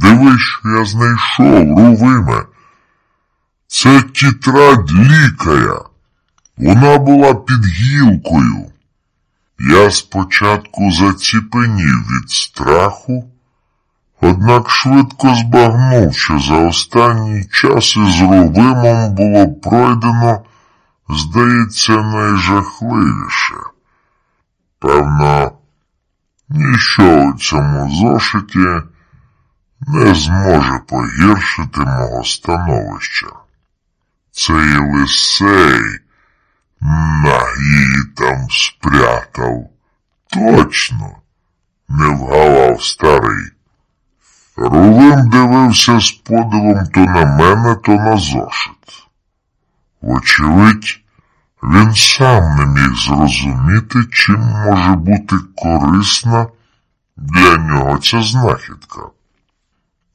Дивись, що я знайшов, Рувиме. Це тітрад лікаря. Вона була під гілкою. Я спочатку заціпенів від страху, однак швидко збагнув, що за останній час із Рувимом було пройдено, здається, найжахливіше. Певно, ніщо у цьому зошиті не зможе погіршити мого становища. Цей лисей на її там спрятав. Точно, не вгавав старий. Рувим дивився з подивом то на мене, то на зошит. Вочевидь, він сам не міг зрозуміти, чим може бути корисна для нього ця знахідка.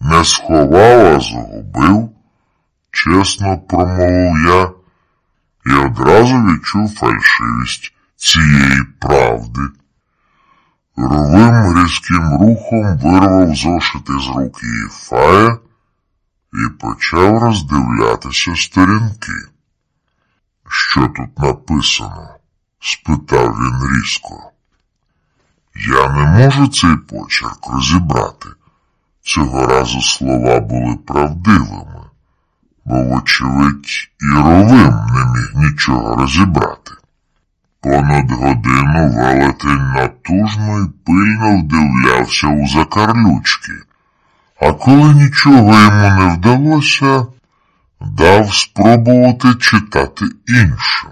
Не сховав, а згубив, чесно промовив я і одразу відчув фальшивість цієї правди. Ровим різким рухом вирвав зошити з рук її фая і почав роздивлятися сторінки. Що тут написано? спитав він різко. Я не можу цей почерк розібрати. Цього разу слова були правдивими, бо, вочевидь, і ровим не міг нічого розібрати. Понад годину велетень натужно й пильно вдивлявся у закарлючки, а коли нічого йому не вдалося, дав спробувати читати іншим.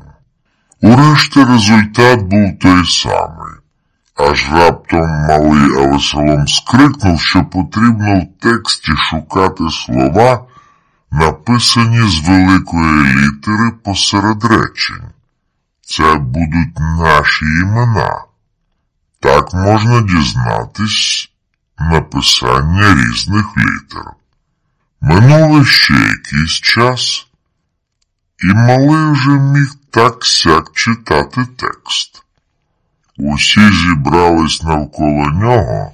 Урешті результат був той самий. Аж раптом малий Авесолом скрикнув, що потрібно в тексті шукати слова, написані з великої літери посеред речень. Це будуть наші імена. Так можна дізнатись написання різних літер. Минуло ще якийсь час, і малий вже міг так сяк читати текст. Усі зібрались навколо нього,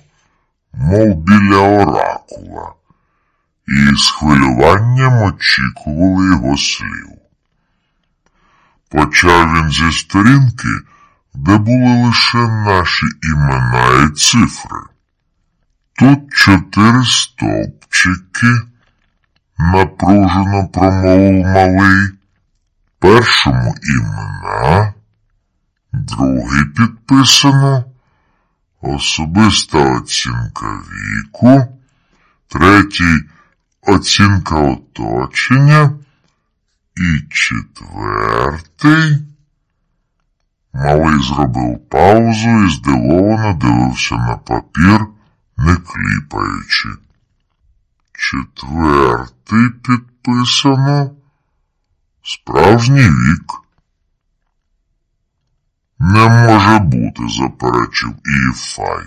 мов біля оракула, і з хвилюванням очікували його слів. Почав він зі сторінки, де були лише наші імена і цифри. Тут чотири стовпчики, напружено промовив малий, першому імена, другий підписано, особиста оцінка віку, третій оцінка оточення. І четвертий. Малий зробив паузу і здивовано дивився на папір, не кліпаючи. Четвертий підписано справжній вік. Не може бути, заперечив Іфай.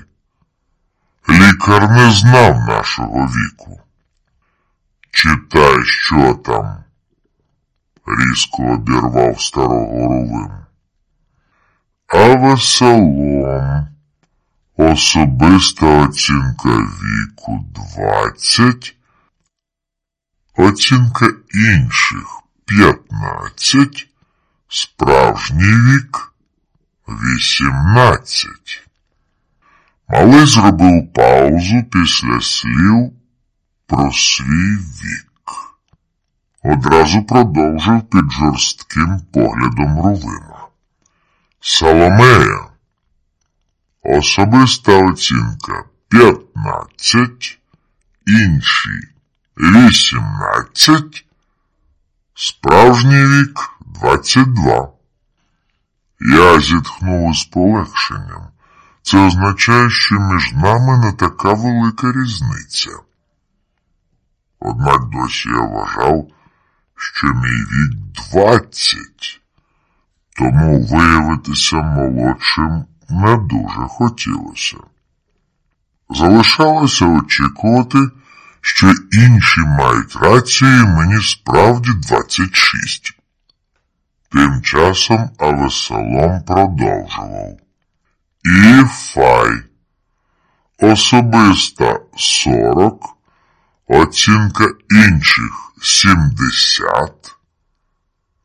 Лікар не знав нашого віку. Читай, що там різко обірвав старого Рувим. Авесолом. Особиста оцінка віку двадцять, оцінка інших п'ятнадцять, справжній вік вісімнадцять. Малий зробив паузу після слів про свій вік одразу продовжив під жорстким поглядом Рувима. Соломея. Особиста оцінка п'ятнадцять, інші вісімнадцять, справжній вік двадцять два. Я зітхнув із полегшенням. Це означає, що між нами не така велика різниця. Однак досі я вважав, що мій вік двадцять, тому виявитися молодшим не дуже хотілося. Залишалося очікувати, що інші мають рацію мені справді двадцять шість. Тим часом Авесолом продовжував. І фай. Особиста сорок, Оцінка інших 70.